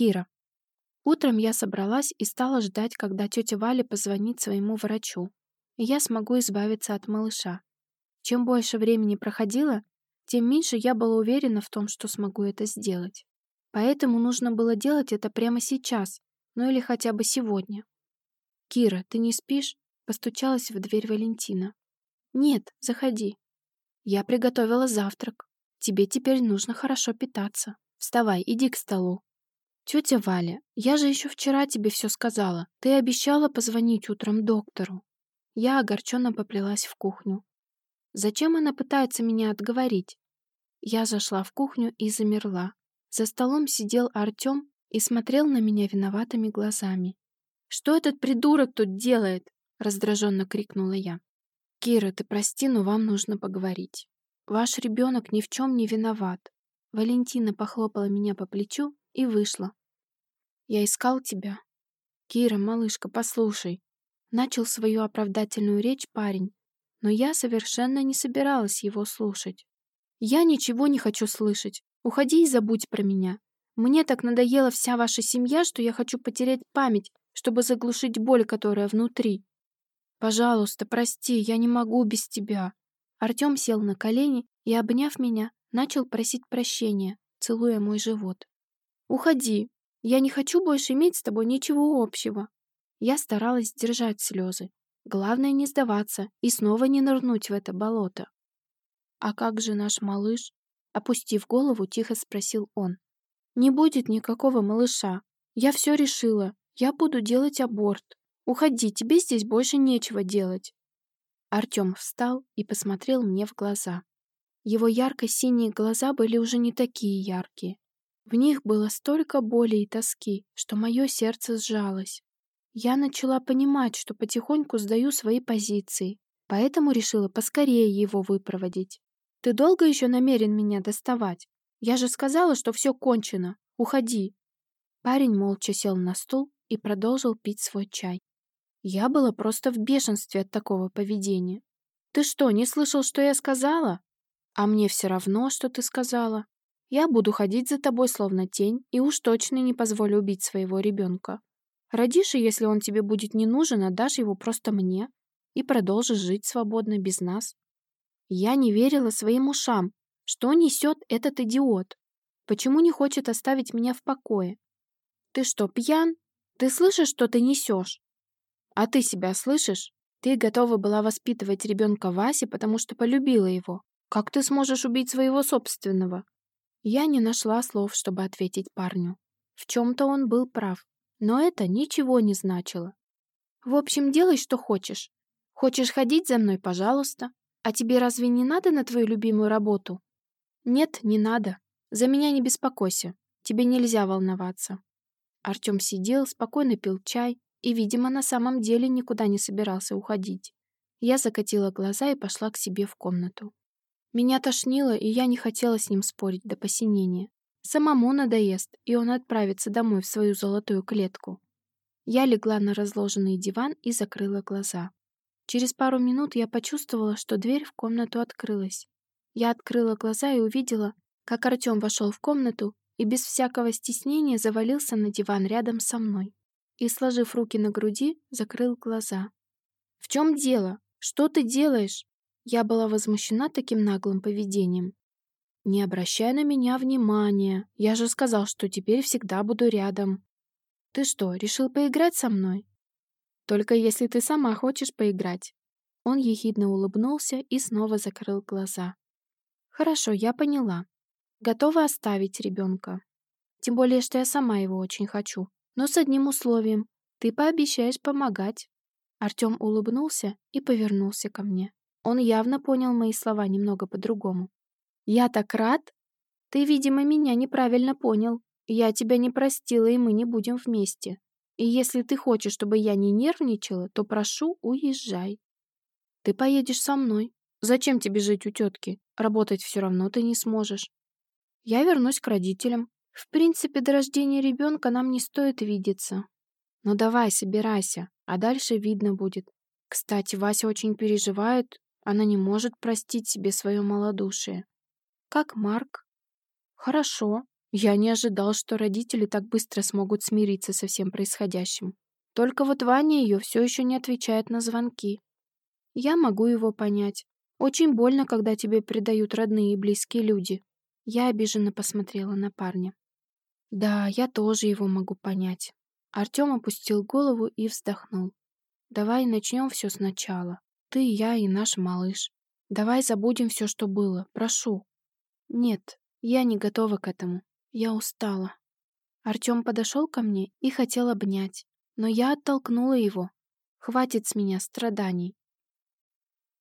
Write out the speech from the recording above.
Кира. Утром я собралась и стала ждать, когда тетя Валя позвонит своему врачу, и я смогу избавиться от малыша. Чем больше времени проходило, тем меньше я была уверена в том, что смогу это сделать. Поэтому нужно было делать это прямо сейчас, ну или хотя бы сегодня. «Кира, ты не спишь?» — постучалась в дверь Валентина. «Нет, заходи. Я приготовила завтрак. Тебе теперь нужно хорошо питаться. Вставай, иди к столу». «Тетя Валя, я же еще вчера тебе все сказала. Ты обещала позвонить утром доктору». Я огорченно поплелась в кухню. Зачем она пытается меня отговорить? Я зашла в кухню и замерла. За столом сидел Артем и смотрел на меня виноватыми глазами. «Что этот придурок тут делает?» — раздраженно крикнула я. «Кира, ты прости, но вам нужно поговорить. Ваш ребенок ни в чем не виноват». Валентина похлопала меня по плечу и вышла. «Я искал тебя». «Кира, малышка, послушай». Начал свою оправдательную речь парень, но я совершенно не собиралась его слушать. «Я ничего не хочу слышать. Уходи и забудь про меня. Мне так надоела вся ваша семья, что я хочу потерять память, чтобы заглушить боль, которая внутри. Пожалуйста, прости, я не могу без тебя. Артем сел на колени и, обняв меня, начал просить прощения, целуя мой живот. Уходи. Я не хочу больше иметь с тобой ничего общего. Я старалась держать слезы. Главное не сдаваться и снова не нырнуть в это болото. А как же наш малыш? Опустив голову, тихо спросил он. «Не будет никакого малыша. Я все решила. Я буду делать аборт. Уходи, тебе здесь больше нечего делать». Артем встал и посмотрел мне в глаза. Его ярко-синие глаза были уже не такие яркие. В них было столько боли и тоски, что мое сердце сжалось. Я начала понимать, что потихоньку сдаю свои позиции, поэтому решила поскорее его выпроводить. Ты долго еще намерен меня доставать? Я же сказала, что все кончено. Уходи. Парень молча сел на стул и продолжил пить свой чай. Я была просто в бешенстве от такого поведения. Ты что, не слышал, что я сказала? А мне все равно, что ты сказала. Я буду ходить за тобой словно тень и уж точно не позволю убить своего ребенка. Родишь, и если он тебе будет не нужен, отдашь его просто мне и продолжишь жить свободно без нас. Я не верила своим ушам. Что несет этот идиот? Почему не хочет оставить меня в покое? Ты что, пьян? Ты слышишь, что ты несешь? А ты себя слышишь? Ты готова была воспитывать ребенка Васи, потому что полюбила его. Как ты сможешь убить своего собственного? Я не нашла слов, чтобы ответить парню. В чем-то он был прав, но это ничего не значило. В общем, делай, что хочешь. Хочешь ходить за мной, пожалуйста. А тебе разве не надо на твою любимую работу? Нет, не надо. За меня не беспокойся. Тебе нельзя волноваться. Артем сидел, спокойно пил чай и, видимо, на самом деле никуда не собирался уходить. Я закатила глаза и пошла к себе в комнату. Меня тошнило, и я не хотела с ним спорить до посинения. Самому надоест, и он отправится домой в свою золотую клетку. Я легла на разложенный диван и закрыла глаза. Через пару минут я почувствовала, что дверь в комнату открылась. Я открыла глаза и увидела, как Артем вошел в комнату и без всякого стеснения завалился на диван рядом со мной и, сложив руки на груди, закрыл глаза. «В чем дело? Что ты делаешь?» Я была возмущена таким наглым поведением. «Не обращай на меня внимания. Я же сказал, что теперь всегда буду рядом». «Ты что, решил поиграть со мной?» Только если ты сама хочешь поиграть». Он ехидно улыбнулся и снова закрыл глаза. «Хорошо, я поняла. Готова оставить ребенка. Тем более, что я сама его очень хочу. Но с одним условием. Ты пообещаешь помогать». Артем улыбнулся и повернулся ко мне. Он явно понял мои слова немного по-другому. «Я так рад! Ты, видимо, меня неправильно понял. Я тебя не простила, и мы не будем вместе. И если ты хочешь, чтобы я не нервничала, то прошу, уезжай. Ты поедешь со мной. Зачем тебе жить у тетки? Работать все равно ты не сможешь. Я вернусь к родителям. В принципе, до рождения ребенка нам не стоит видеться. Ну давай, собирайся, а дальше видно будет. Кстати, Вася очень переживает, она не может простить себе свое малодушие. Как Марк? Хорошо. Я не ожидал, что родители так быстро смогут смириться со всем происходящим. Только вот Ваня ее все еще не отвечает на звонки. Я могу его понять. Очень больно, когда тебе предают родные и близкие люди. Я обиженно посмотрела на парня. Да, я тоже его могу понять. Артем опустил голову и вздохнул. Давай начнем все сначала. Ты, я и наш малыш. Давай забудем все, что было. Прошу. Нет, я не готова к этому. Я устала. Артем подошел ко мне и хотел обнять, но я оттолкнула его. Хватит с меня страданий.